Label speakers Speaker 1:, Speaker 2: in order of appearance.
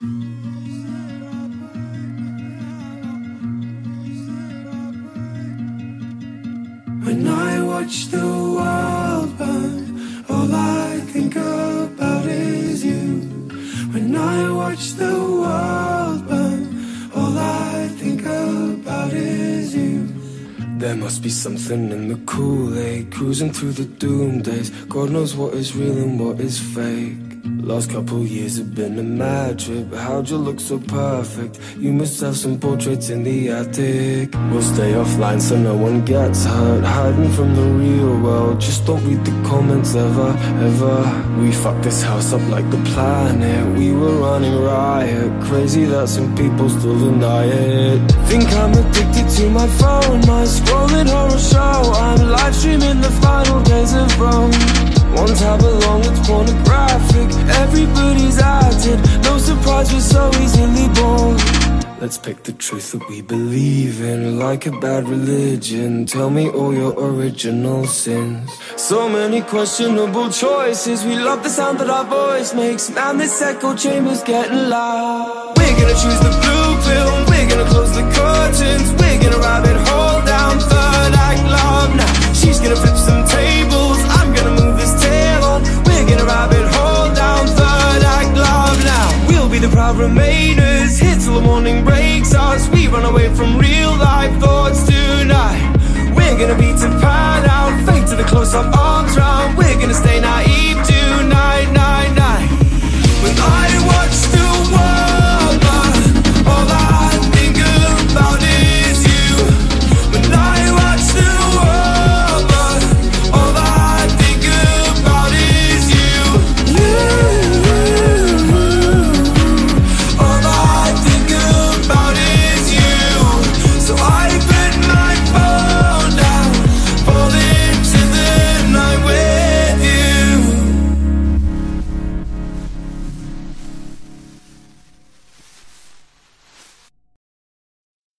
Speaker 1: When I watch the world burn, all I think about is you. When I watch the world burn, all I think about is you. There must be something in the Kool-Aid Cruising through the doom days God knows what is real and what is fake Last couple years have been a mad trip. How'd you look so perfect? You must have some portraits in the attic. We'll stay offline so no one gets hurt. Hiding from the real world Just don't read the comments ever, ever. We fucked this house up like the planet. We were running riot. Crazy that some people still deny it. Think I'm addicted to my phone. My scrolling horror show. I'm live streaming the final days of Rome. One tab along, it's pornographic Everybody's acting No surprise we're so easily bored Let's pick the truth that we believe in Like a bad religion. Tell me all your original sins. So many questionable choices. We love the sound that our voice makes. Man, this echo chamber's getting loud. We're gonna choose the blue pill We're gonna the morning breaks us. We run away from real life thoughts tonight. We're gonna beat